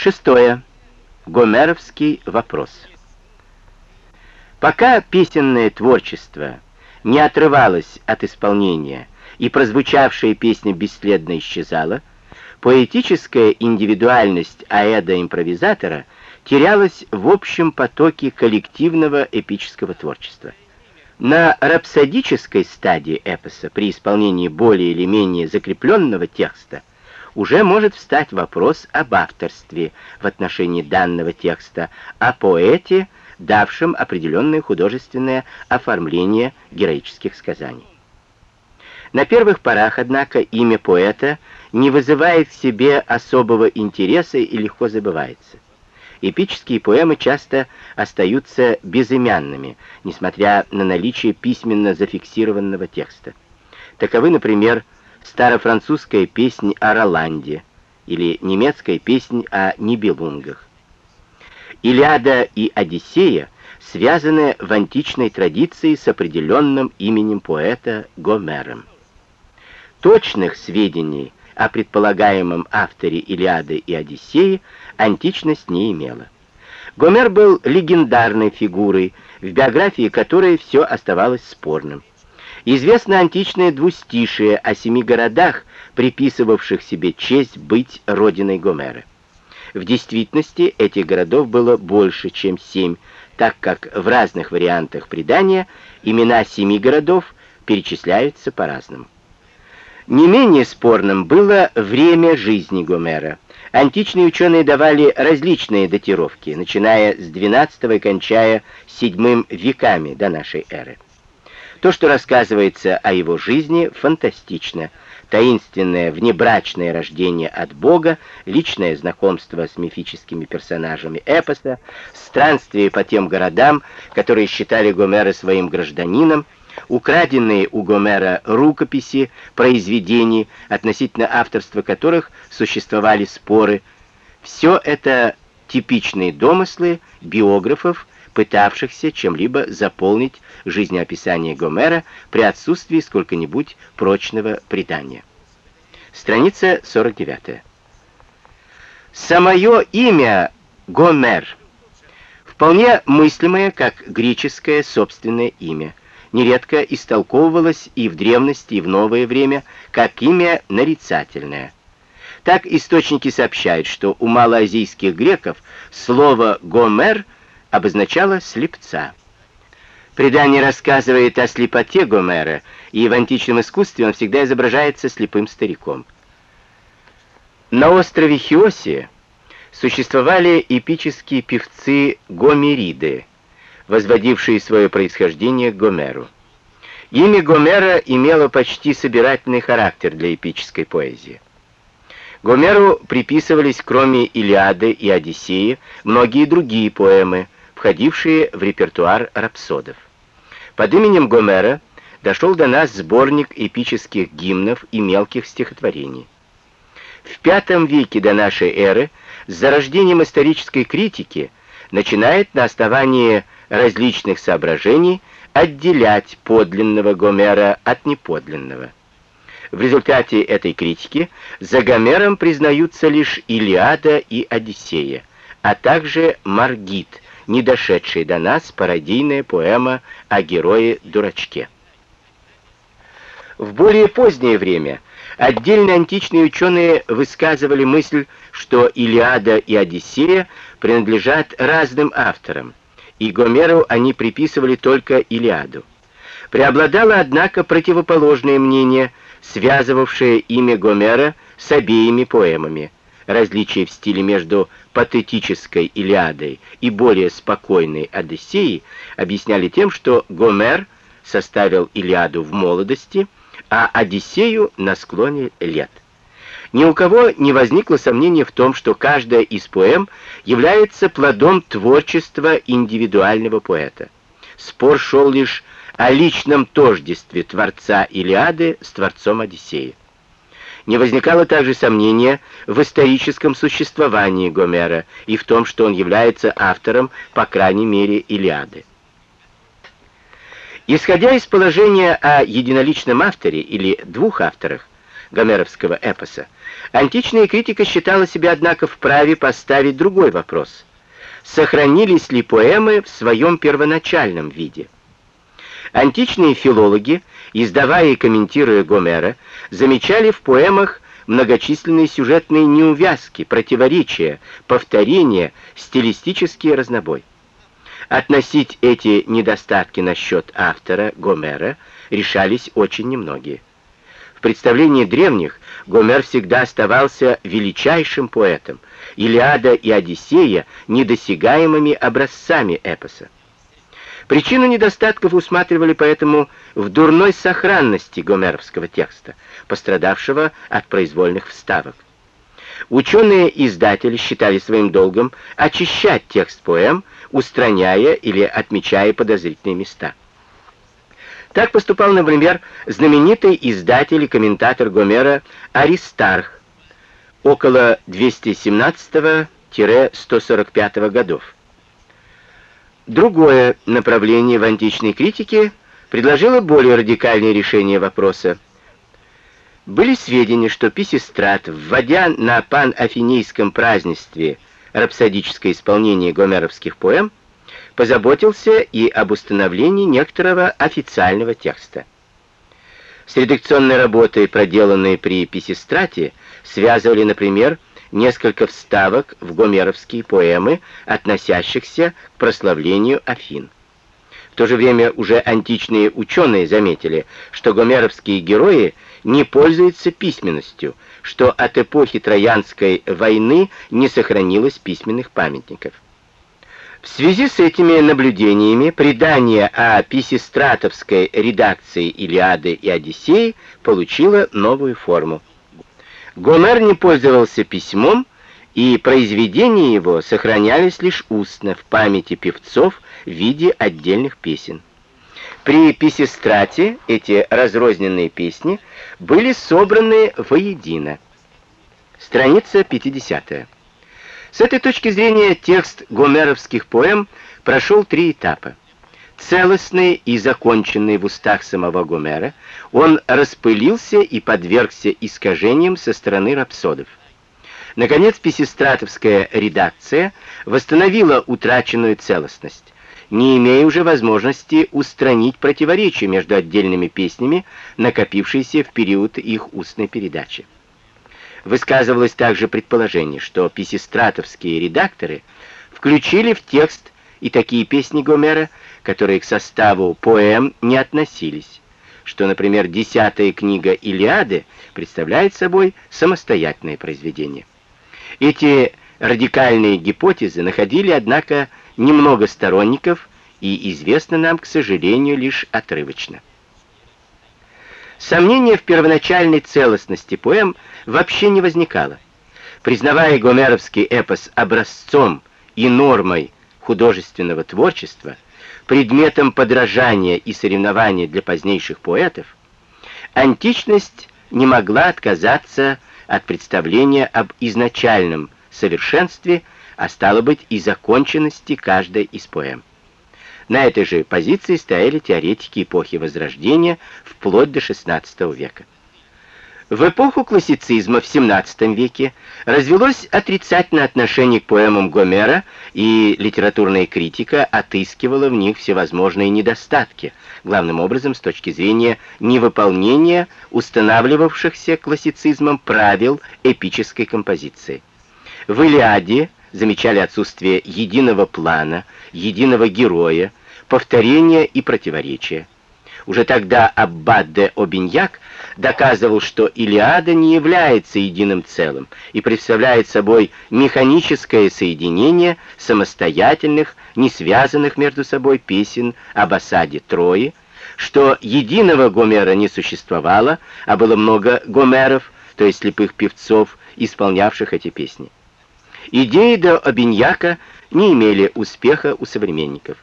Шестое. Гомеровский вопрос. Пока песенное творчество не отрывалось от исполнения и прозвучавшая песня бесследно исчезала, поэтическая индивидуальность аэда-импровизатора терялась в общем потоке коллективного эпического творчества. На рапсодической стадии эпоса, при исполнении более или менее закрепленного текста, уже может встать вопрос об авторстве в отношении данного текста, о поэте, давшем определенное художественное оформление героических сказаний. На первых порах, однако, имя поэта не вызывает в себе особого интереса и легко забывается. Эпические поэмы часто остаются безымянными, несмотря на наличие письменно зафиксированного текста. Таковы, например, старофранцузская песня о Роланде или немецкая песня о Нибелунгах. Илиада и Одиссея связаны в античной традиции с определенным именем поэта Гомером. Точных сведений о предполагаемом авторе Илиады и Одиссеи античность не имела. Гомер был легендарной фигурой, в биографии которой все оставалось спорным. Известно античное двустишие о семи городах, приписывавших себе честь быть родиной Гомера. В действительности этих городов было больше, чем семь, так как в разных вариантах предания имена семи городов перечисляются по-разному. Не менее спорным было время жизни Гомера. Античные ученые давали различные датировки, начиная с XII и кончая VII веками до нашей эры. То, что рассказывается о его жизни, фантастично – таинственное внебрачное рождение от Бога, личное знакомство с мифическими персонажами эпоса, странствие по тем городам, которые считали Гомера своим гражданином, украденные у Гомера рукописи, произведений, относительно авторства которых существовали споры. Все это типичные домыслы биографов, пытавшихся чем-либо заполнить жизнеописание Гомера при отсутствии сколько-нибудь прочного предания. Страница 49. Самое имя Гомер вполне мыслимое как греческое собственное имя, нередко истолковывалось и в древности, и в новое время как имя нарицательное. Так источники сообщают, что у малоазийских греков слово «гомер» — обозначало слепца. Предание рассказывает о слепоте Гомера, и в античном искусстве он всегда изображается слепым стариком. На острове Хиосия существовали эпические певцы Гомериды, возводившие свое происхождение к Гомеру. Имя Гомера имело почти собирательный характер для эпической поэзии. Гомеру приписывались, кроме Илиады и Одиссеи, многие другие поэмы – входившие в репертуар рапсодов. Под именем Гомера дошел до нас сборник эпических гимнов и мелких стихотворений. В V веке до нашей эры с зарождением исторической критики начинает на основании различных соображений отделять подлинного Гомера от неподлинного. В результате этой критики за Гомером признаются лишь Илиада и Одиссея, а также Маргит – не дошедшая до нас пародийная поэма о герое-дурачке. В более позднее время отдельные античные ученые высказывали мысль, что Илиада и Одиссея принадлежат разным авторам, и Гомеру они приписывали только Илиаду. Преобладало, однако, противоположное мнение, связывавшее имя Гомера с обеими поэмами – различия в стиле между патетической Илиадой и более спокойной Одиссеей объясняли тем, что Гомер составил Илиаду в молодости, а Одиссею на склоне лет. Ни у кого не возникло сомнения в том, что каждая из поэм является плодом творчества индивидуального поэта. Спор шел лишь о личном тождестве творца Илиады с творцом Одиссея. Не возникало также сомнения в историческом существовании Гомера и в том, что он является автором, по крайней мере, Илиады. Исходя из положения о единоличном авторе или двух авторах, гомеровского эпоса, античная критика считала себя, однако, вправе поставить другой вопрос. Сохранились ли поэмы в своем первоначальном виде? Античные филологи, издавая и комментируя Гомера, замечали в поэмах многочисленные сюжетные неувязки, противоречия, повторения, стилистический разнобой. Относить эти недостатки насчет автора, Гомера, решались очень немногие. В представлении древних Гомер всегда оставался величайшим поэтом, Илиада и Одиссея — недосягаемыми образцами эпоса. Причину недостатков усматривали поэтому в дурной сохранности гомеровского текста, пострадавшего от произвольных вставок. Ученые-издатели считали своим долгом очищать текст поэм, устраняя или отмечая подозрительные места. Так поступал, например, знаменитый издатель и комментатор Гомера Аристарх около 217-145 годов. Другое направление в античной критике предложило более радикальное решение вопроса. Были сведения, что Писистрат, вводя на панафинийском празднестве рапсодическое исполнение гомеровских поэм, позаботился и об установлении некоторого официального текста. С редакционной работой, проделанной при Писистрате, связывали, например, несколько вставок в гомеровские поэмы, относящихся к прославлению Афин. В то же время уже античные ученые заметили, что гомеровские герои не пользуются письменностью, что от эпохи Троянской войны не сохранилось письменных памятников. В связи с этими наблюдениями предание о писистратовской редакции Илиады и Одиссеи получило новую форму. Гомер не пользовался письмом, и произведения его сохранялись лишь устно в памяти певцов в виде отдельных песен. При Писистрате эти разрозненные песни были собраны воедино. Страница 50. С этой точки зрения текст гомеровских поэм прошел три этапа. Целостный и законченный в устах самого Гомера, он распылился и подвергся искажениям со стороны рапсодов. Наконец, писистратовская редакция восстановила утраченную целостность, не имея уже возможности устранить противоречия между отдельными песнями, накопившиеся в период их устной передачи. Высказывалось также предположение, что писистратовские редакторы включили в текст и такие песни Гомера, которые к составу поэм не относились, что, например, десятая книга Илиады представляет собой самостоятельное произведение. Эти радикальные гипотезы находили, однако, немного сторонников и известно нам, к сожалению, лишь отрывочно. Сомнения в первоначальной целостности поэм вообще не возникало. Признавая гомеровский эпос образцом и нормой художественного творчества, предметом подражания и соревнования для позднейших поэтов, античность не могла отказаться от представления об изначальном совершенстве, а стало быть и законченности каждой из поэм. На этой же позиции стояли теоретики эпохи Возрождения вплоть до XVI века. В эпоху классицизма в XVII веке развелось отрицательное отношение к поэмам Гомера, и литературная критика отыскивала в них всевозможные недостатки, главным образом с точки зрения невыполнения устанавливавшихся классицизмом правил эпической композиции. В «Илиаде» замечали отсутствие единого плана, единого героя, повторения и противоречия. Уже тогда Аббат де Обиньяк доказывал, что Илиада не является единым целым и представляет собой механическое соединение самостоятельных, не связанных между собой песен об осаде Трои, что единого Гомера не существовало, а было много Гомеров, то есть слепых певцов, исполнявших эти песни. Идеи де Обиньяка не имели успеха у современников.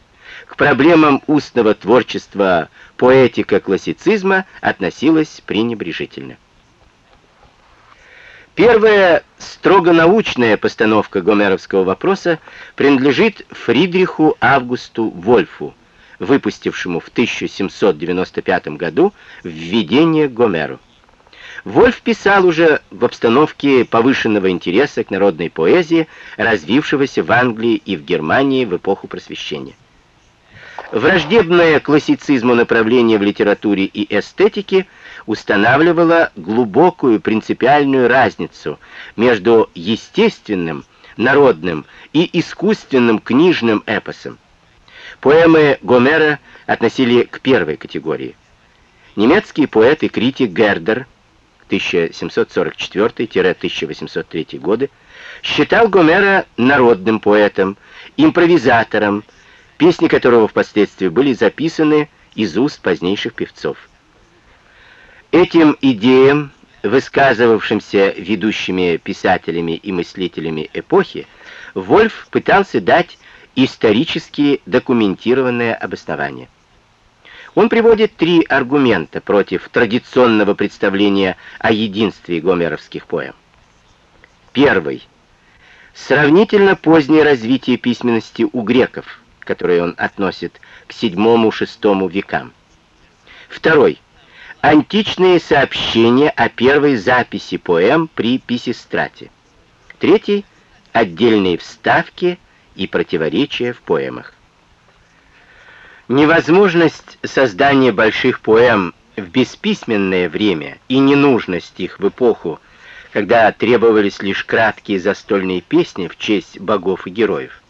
К проблемам устного творчества поэтика классицизма относилась пренебрежительно. Первая строго научная постановка гомеровского вопроса принадлежит Фридриху Августу Вольфу, выпустившему в 1795 году «Введение Гомеру». Вольф писал уже в обстановке повышенного интереса к народной поэзии, развившегося в Англии и в Германии в эпоху Просвещения. Враждебное классицизму направление в литературе и эстетике устанавливало глубокую принципиальную разницу между естественным, народным и искусственным книжным эпосом. Поэмы Гомера относили к первой категории. Немецкий поэт и критик Гердер 1744-1803 годы считал Гомера народным поэтом, импровизатором, песни которого впоследствии были записаны из уст позднейших певцов. Этим идеям, высказывавшимся ведущими писателями и мыслителями эпохи, Вольф пытался дать исторически документированное обоснование. Он приводит три аргумента против традиционного представления о единстве гомеровских поэм. Первый. Сравнительно позднее развитие письменности у греков, которое он относит к VII-VI векам. Второй. Античные сообщения о первой записи поэм при Писистрате. Третий. Отдельные вставки и противоречия в поэмах. Невозможность создания больших поэм в бесписьменное время и ненужность их в эпоху, когда требовались лишь краткие застольные песни в честь богов и героев,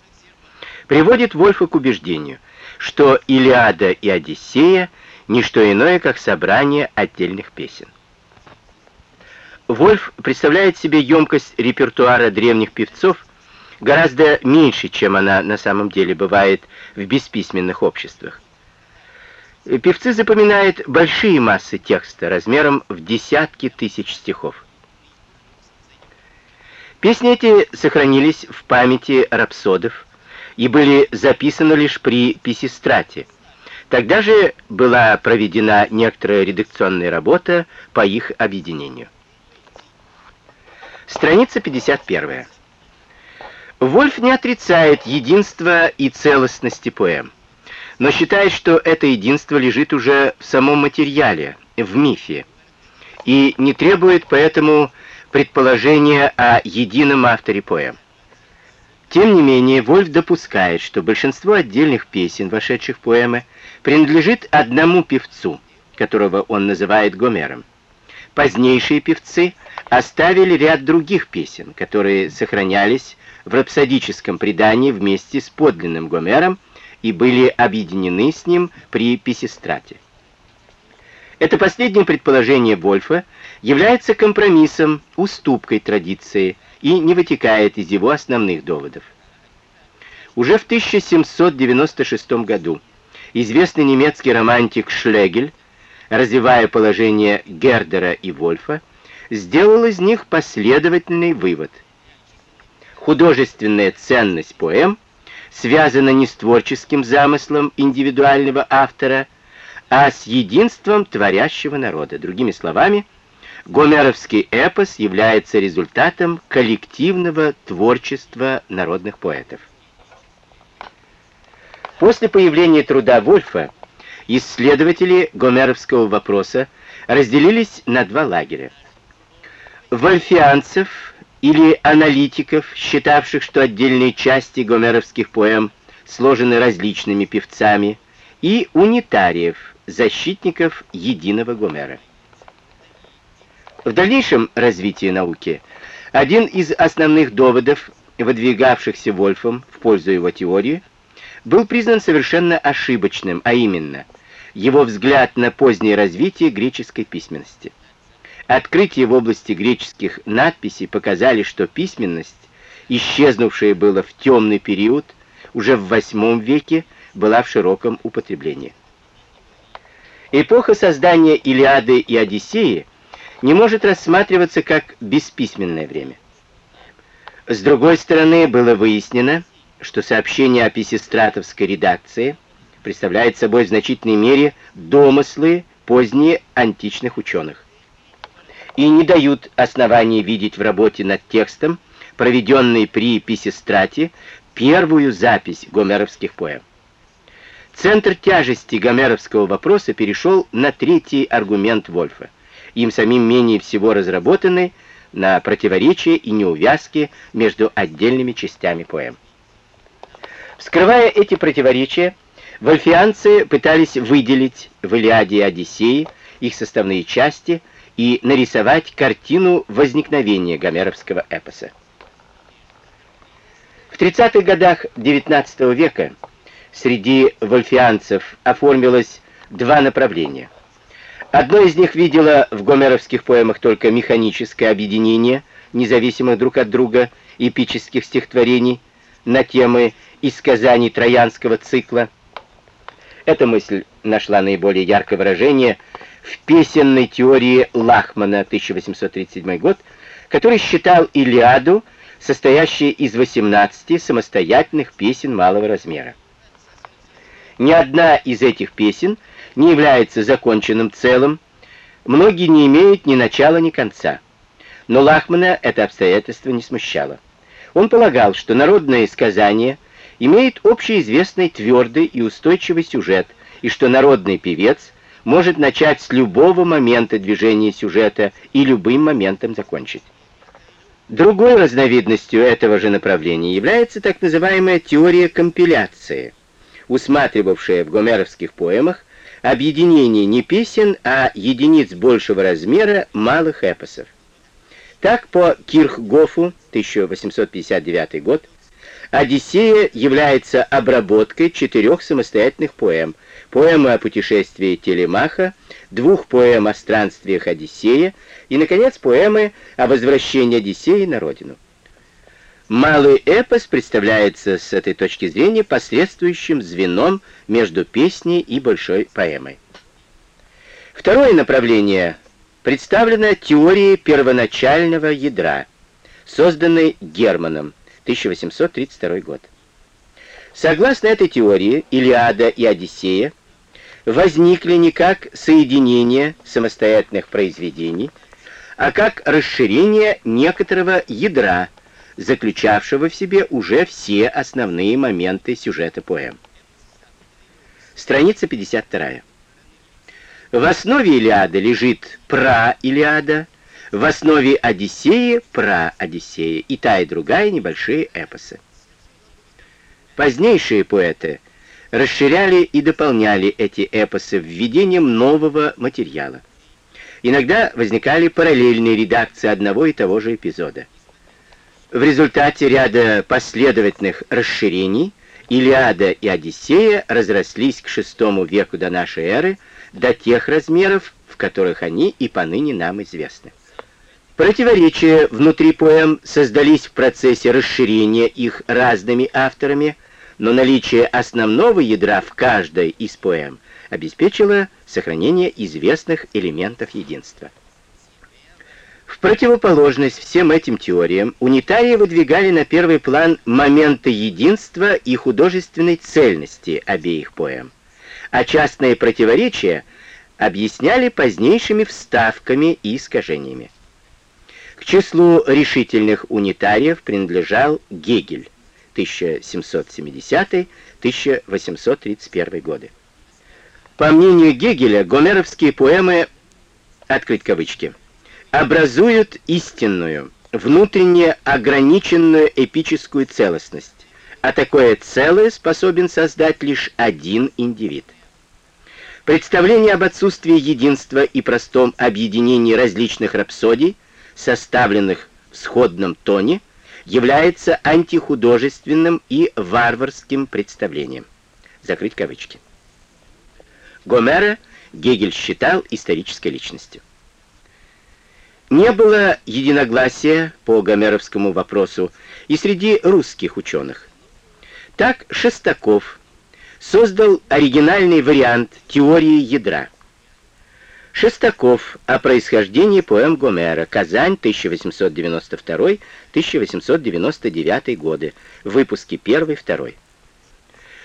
приводит Вольфа к убеждению, что Илиада и Одиссея — не что иное, как собрание отдельных песен. Вольф представляет себе емкость репертуара древних певцов гораздо меньше, чем она на самом деле бывает в бесписьменных обществах. Певцы запоминают большие массы текста размером в десятки тысяч стихов. Песни эти сохранились в памяти рапсодов и были записаны лишь при писистрате. Тогда же была проведена некоторая редакционная работа по их объединению. Страница 51. Вольф не отрицает единства и целостности поэм, но считает, что это единство лежит уже в самом материале, в мифе, и не требует поэтому предположения о едином авторе поэм. Тем не менее, Вольф допускает, что большинство отдельных песен, вошедших в поэмы, принадлежит одному певцу, которого он называет Гомером. Позднейшие певцы оставили ряд других песен, которые сохранялись в рапсодическом предании вместе с подлинным Гомером и были объединены с ним при Писистрате. Это последнее предположение Вольфа является компромиссом, уступкой традиции и не вытекает из его основных доводов. Уже в 1796 году известный немецкий романтик Шлегель, развивая положение Гердера и Вольфа, сделал из них последовательный вывод – Художественная ценность поэм связана не с творческим замыслом индивидуального автора, а с единством творящего народа. Другими словами, гомеровский эпос является результатом коллективного творчества народных поэтов. После появления труда Вольфа исследователи гомеровского вопроса разделились на два лагеря. Вольфианцев или аналитиков, считавших, что отдельные части гомеровских поэм сложены различными певцами, и унитариев, защитников единого Гомера. В дальнейшем развитии науки один из основных доводов, выдвигавшихся Вольфом в пользу его теории, был признан совершенно ошибочным, а именно его взгляд на позднее развитие греческой письменности. Открытия в области греческих надписей показали, что письменность, исчезнувшая было в темный период, уже в VIII веке была в широком употреблении. Эпоха создания Илиады и Одиссеи не может рассматриваться как бесписьменное время. С другой стороны, было выяснено, что сообщение о писистратовской редакции представляет собой в значительной мере домыслы поздние античных ученых и не дают оснований видеть в работе над текстом, проведенной при Писистрате, первую запись гомеровских поэм. Центр тяжести гомеровского вопроса перешел на третий аргумент Вольфа. Им самим менее всего разработанной, на противоречия и неувязки между отдельными частями поэм. Вскрывая эти противоречия, вольфианцы пытались выделить в Илиаде и Одиссее их составные части и нарисовать картину возникновения гомеровского эпоса. В 30-х годах XIX века среди вольфианцев оформилось два направления. Одно из них видело в гомеровских поэмах только механическое объединение независимых друг от друга эпических стихотворений на темы из сказаний троянского цикла. Эта мысль нашла наиболее яркое выражение в песенной теории Лахмана 1837 год, который считал Илиаду состоящая из 18 самостоятельных песен малого размера. Ни одна из этих песен не является законченным целым, многие не имеют ни начала, ни конца. Но Лахмана это обстоятельство не смущало. Он полагал, что народное сказание имеет общеизвестный твердый и устойчивый сюжет, и что народный певец может начать с любого момента движения сюжета и любым моментом закончить. Другой разновидностью этого же направления является так называемая теория компиляции, усматривавшая в гомеровских поэмах объединение не песен, а единиц большего размера малых эпосов. Так по Кирхгофу, 1859 год, «Одиссея» является обработкой четырех самостоятельных поэм, поэмы о путешествии Телемаха, двух поэм о странствиях Одиссея и, наконец, поэмы о возвращении Одиссея на родину. Малый эпос представляется с этой точки зрения посредствующим звеном между песней и большой поэмой. Второе направление представлено теорией первоначального ядра, созданной Германом, 1832 год. Согласно этой теории, Илиада и Одиссея возникли не как соединение самостоятельных произведений, а как расширение некоторого ядра, заключавшего в себе уже все основные моменты сюжета поэм. Страница 52. В основе Илиады лежит пра-Илиада, в основе Одиссеи пра-Одиссея, и та, и другая небольшие эпосы. Позднейшие поэты расширяли и дополняли эти эпосы введением нового материала. Иногда возникали параллельные редакции одного и того же эпизода. В результате ряда последовательных расширений Илиада и Одиссея разрослись к VI веку до нашей эры до тех размеров, в которых они и поныне нам известны. Противоречия внутри поэм создались в процессе расширения их разными авторами, но наличие основного ядра в каждой из поэм обеспечило сохранение известных элементов единства. В противоположность всем этим теориям, унитарии выдвигали на первый план моменты единства и художественной цельности обеих поэм, а частные противоречия объясняли позднейшими вставками и искажениями. К числу решительных унитариев принадлежал Гегель, 1770-1831 годы. По мнению Гегеля, гомеровские поэмы, открыть кавычки, образуют истинную, внутренне ограниченную эпическую целостность, а такое целое способен создать лишь один индивид. Представление об отсутствии единства и простом объединении различных рапсодий, составленных в сходном тоне, является антихудожественным и варварским представлением. Закрыть кавычки. Гомера Гегель считал исторической личностью. Не было единогласия по гомеровскому вопросу и среди русских ученых. Так Шестаков создал оригинальный вариант теории ядра – Шестаков о происхождении поэм Гомера. Казань, 1892-1899 годы. Выпуски 1-2.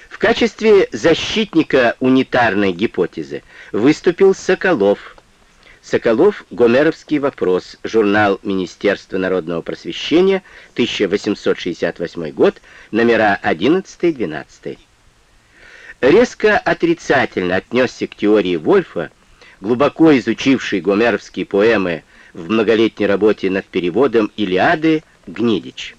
В качестве защитника унитарной гипотезы выступил Соколов. Соколов «Гомеровский вопрос», журнал Министерства народного просвещения, 1868 год, номера 11-12. Резко отрицательно отнесся к теории Вольфа глубоко изучивший гомеровские поэмы в многолетней работе над переводом «Илиады» Гнедич.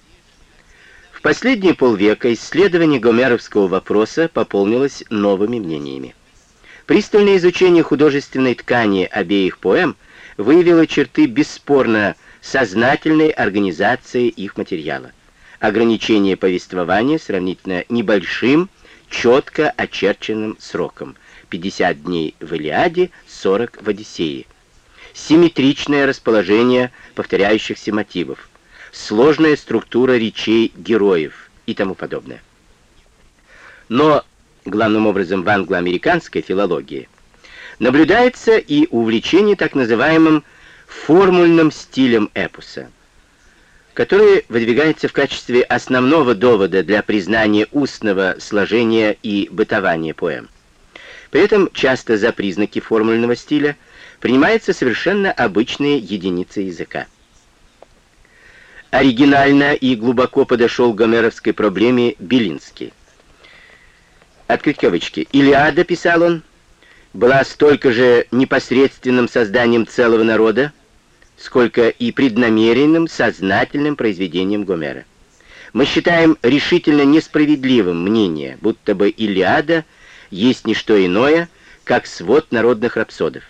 В последние полвека исследование гомеровского вопроса пополнилось новыми мнениями. Пристальное изучение художественной ткани обеих поэм выявило черты бесспорно сознательной организации их материала, ограничение повествования сравнительно небольшим, четко очерченным сроком, 50 дней в Илиаде, 40 в Одиссее, симметричное расположение повторяющихся мотивов, сложная структура речей героев и тому подобное. Но, главным образом в англо-американской филологии, наблюдается и увлечение так называемым формульным стилем эпоса, который выдвигается в качестве основного довода для признания устного сложения и бытования поэм. При этом часто за признаки формульного стиля принимаются совершенно обычные единицы языка. Оригинально и глубоко подошел к гомеровской проблеме Белинский. Открыть кавычки. «Илиада», писал он, была столько же непосредственным созданием целого народа, сколько и преднамеренным, сознательным произведением Гомера. Мы считаем решительно несправедливым мнение, будто бы Илиада есть не что иное, как свод народных рапсодов.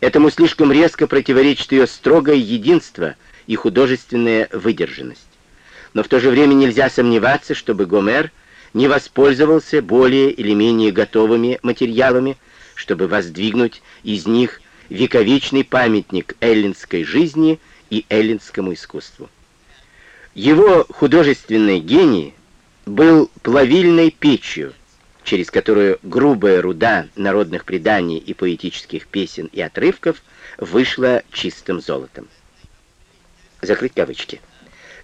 Этому слишком резко противоречит ее строгое единство – и художественная выдержанность. Но в то же время нельзя сомневаться, чтобы Гомер не воспользовался более или менее готовыми материалами, чтобы воздвигнуть из них вековечный памятник эллинской жизни и эллинскому искусству. Его художественный гений был плавильной печью, через которую грубая руда народных преданий и поэтических песен и отрывков вышла чистым золотом. Закрыть кавычки.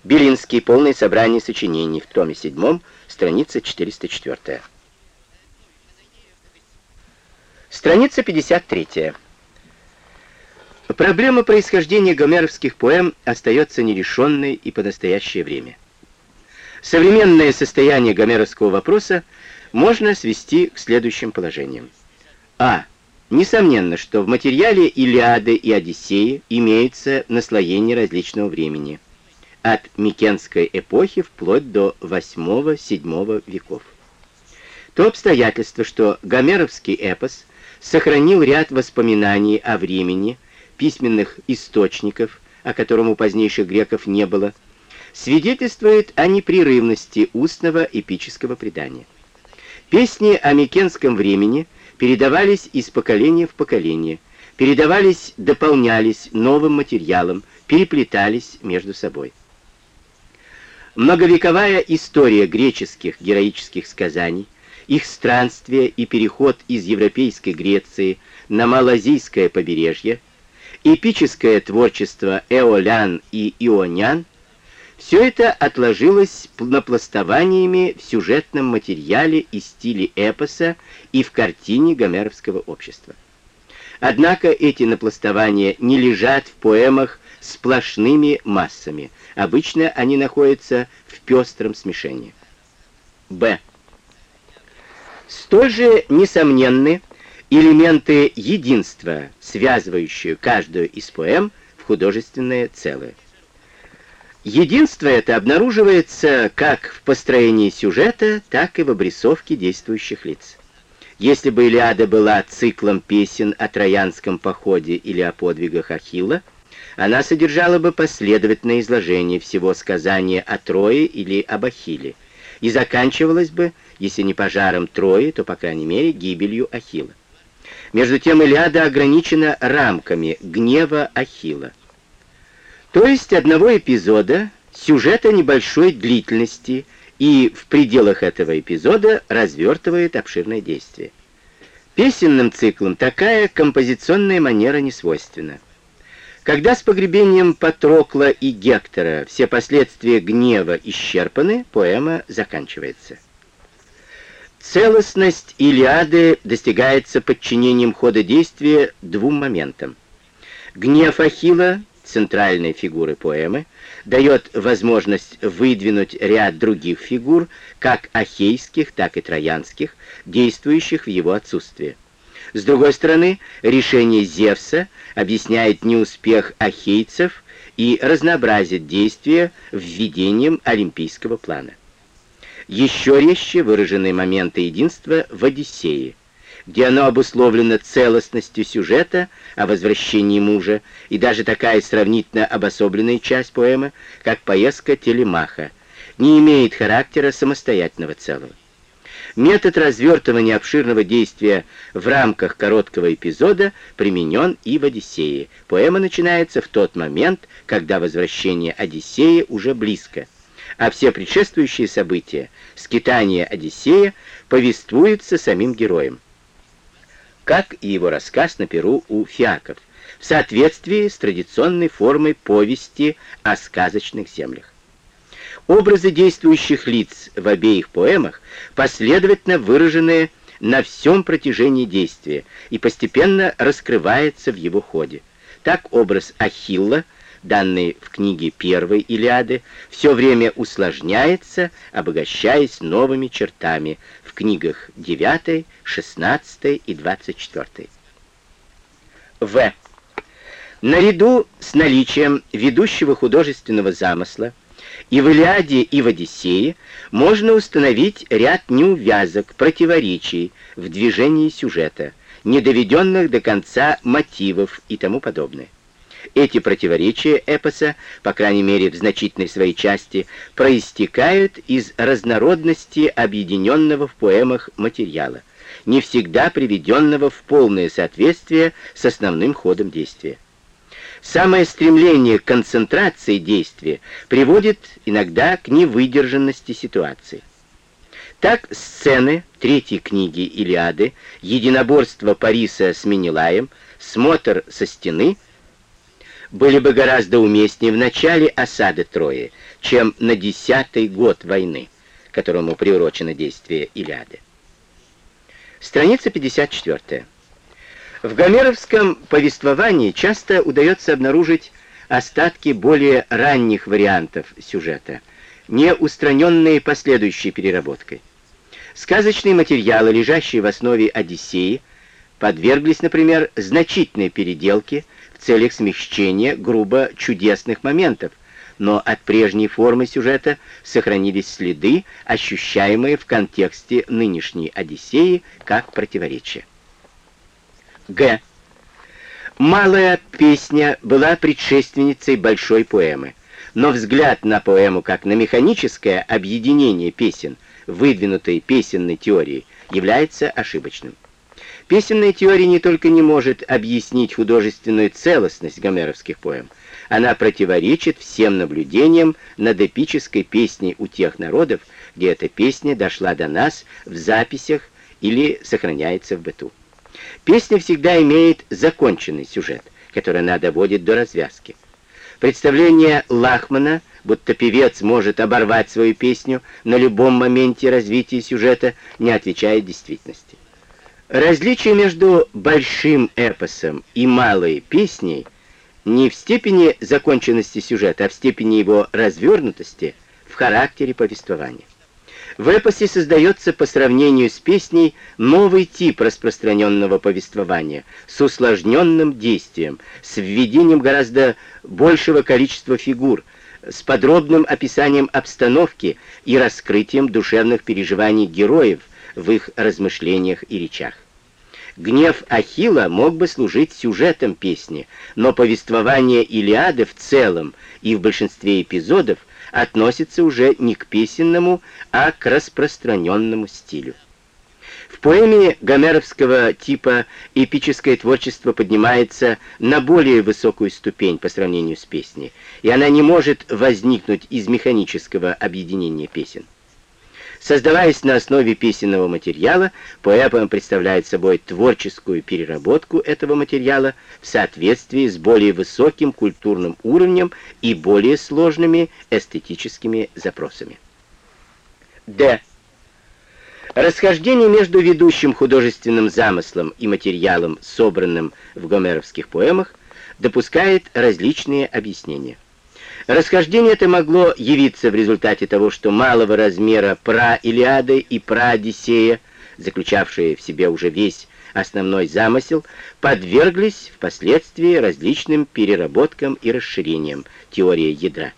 Белинский. Полное собрание сочинений. В томе 7. Страница 404. Страница 53. Проблема происхождения гомеровских поэм остается нерешенной и по настоящее время. Современное состояние гомеровского вопроса можно свести к следующим положениям. А. Несомненно, что в материале Илиады и Одиссеи имеется наслоение различного времени, от Микенской эпохи вплоть до 8-7 веков. То обстоятельство, что гомеровский эпос сохранил ряд воспоминаний о времени, письменных источников, о котором у позднейших греков не было, свидетельствует о непрерывности устного эпического предания. Песни о Микенском времени – передавались из поколения в поколение, передавались, дополнялись новым материалом, переплетались между собой. Многовековая история греческих героических сказаний, их странствие и переход из европейской Греции на Малазийское побережье, эпическое творчество эолян и ионян все это отложилось напластованиями в сюжетном материале и стиле эпоса и в картине гомеровского общества. Однако эти напластования не лежат в поэмах сплошными массами. Обычно они находятся в пестром смешении. Б. Столь же несомненны элементы единства, связывающие каждую из поэм в художественное целое. Единство это обнаруживается как в построении сюжета, так и в обрисовке действующих лиц. Если бы Илиада была циклом песен о троянском походе или о подвигах Ахилла, она содержала бы последовательное изложение всего сказания о Трое или об Ахилле, и заканчивалась бы, если не пожаром Трои, то, по крайней мере, гибелью Ахилла. Между тем Илиада ограничена рамками гнева Ахилла. То есть одного эпизода, сюжета небольшой длительности, и в пределах этого эпизода развертывает обширное действие. Песенным циклам такая композиционная манера не свойственна. Когда с погребением Патрокла и Гектора все последствия гнева исчерпаны, поэма заканчивается. Целостность Илиады достигается подчинением хода действия двум моментам. Гнев Ахилла центральной фигуры поэмы, дает возможность выдвинуть ряд других фигур, как ахейских, так и троянских, действующих в его отсутствие. С другой стороны, решение Зевса объясняет неуспех ахейцев и разнообразит действия введением олимпийского плана. Еще резче выражены моменты единства в «Одиссее», где оно обусловлено целостностью сюжета о возвращении мужа, и даже такая сравнительно обособленная часть поэмы, как поездка Телемаха, не имеет характера самостоятельного целого. Метод развертывания обширного действия в рамках короткого эпизода применен и в «Одиссее». Поэма начинается в тот момент, когда возвращение Одиссея уже близко, а все предшествующие события, скитания Одиссея, повествуются самим героем как и его рассказ на Перу у фиаков, в соответствии с традиционной формой повести о сказочных землях. Образы действующих лиц в обеих поэмах последовательно выражены на всем протяжении действия и постепенно раскрывается в его ходе. Так образ Ахилла, данный в книге первой Илиады, все время усложняется, обогащаясь новыми чертами, в книгах 9, 16 и 24. В. Наряду с наличием ведущего художественного замысла и в Илиаде, и в Одиссее можно установить ряд неувязок, противоречий в движении сюжета, недоведенных до конца мотивов и тому подобное. Эти противоречия эпоса, по крайней мере в значительной своей части, проистекают из разнородности объединенного в поэмах материала, не всегда приведенного в полное соответствие с основным ходом действия. Самое стремление к концентрации действия приводит иногда к невыдержанности ситуации. Так сцены третьей книги Илиады, единоборство Париса с Менелаем, смотр со стены — были бы гораздо уместнее в начале осады Трои, чем на десятый год войны, которому приурочено действие Илиады. Страница 54. В гомеровском повествовании часто удается обнаружить остатки более ранних вариантов сюжета, не устраненные последующей переработкой. Сказочные материалы, лежащие в основе Одиссеи, подверглись, например, значительной переделке в целях смягчения грубо чудесных моментов, но от прежней формы сюжета сохранились следы, ощущаемые в контексте нынешней Одиссеи как противоречие. Г. Малая песня была предшественницей большой поэмы, но взгляд на поэму как на механическое объединение песен, выдвинутой песенной теорией, является ошибочным. Песенная теория не только не может объяснить художественную целостность гомеровских поэм, она противоречит всем наблюдениям над эпической песней у тех народов, где эта песня дошла до нас в записях или сохраняется в быту. Песня всегда имеет законченный сюжет, который она доводит до развязки. Представление Лахмана, будто певец может оборвать свою песню на любом моменте развития сюжета, не отвечает действительности. Различие между большим эпосом и малой песней не в степени законченности сюжета, а в степени его развернутости в характере повествования. В эпосе создается по сравнению с песней новый тип распространенного повествования с усложненным действием, с введением гораздо большего количества фигур, с подробным описанием обстановки и раскрытием душевных переживаний героев в их размышлениях и речах. Гнев Ахилла мог бы служить сюжетом песни, но повествование Илиады в целом и в большинстве эпизодов относится уже не к песенному, а к распространенному стилю. В поэме гомеровского типа эпическое творчество поднимается на более высокую ступень по сравнению с песней, и она не может возникнуть из механического объединения песен. Создаваясь на основе песенного материала, поэма представляет собой творческую переработку этого материала в соответствии с более высоким культурным уровнем и более сложными эстетическими запросами. Д. Расхождение между ведущим художественным замыслом и материалом, собранным в гомеровских поэмах, допускает различные объяснения. Расхождение это могло явиться в результате того, что малого размера пра-Илиады и пра-Одиссея, заключавшие в себе уже весь основной замысел, подверглись впоследствии различным переработкам и расширениям теории ядра.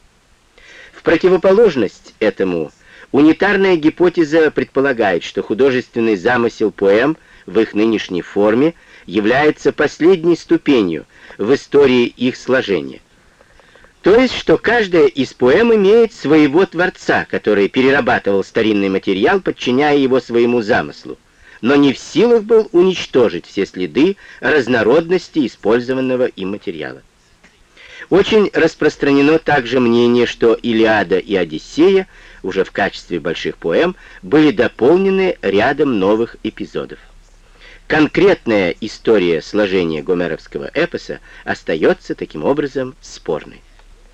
В противоположность этому унитарная гипотеза предполагает, что художественный замысел поэм в их нынешней форме является последней ступенью в истории их сложения. То есть, что каждая из поэм имеет своего творца, который перерабатывал старинный материал, подчиняя его своему замыслу, но не в силах был уничтожить все следы разнородности использованного им материала. Очень распространено также мнение, что «Илиада» и «Одиссея» уже в качестве больших поэм были дополнены рядом новых эпизодов. Конкретная история сложения гомеровского эпоса остается таким образом спорной.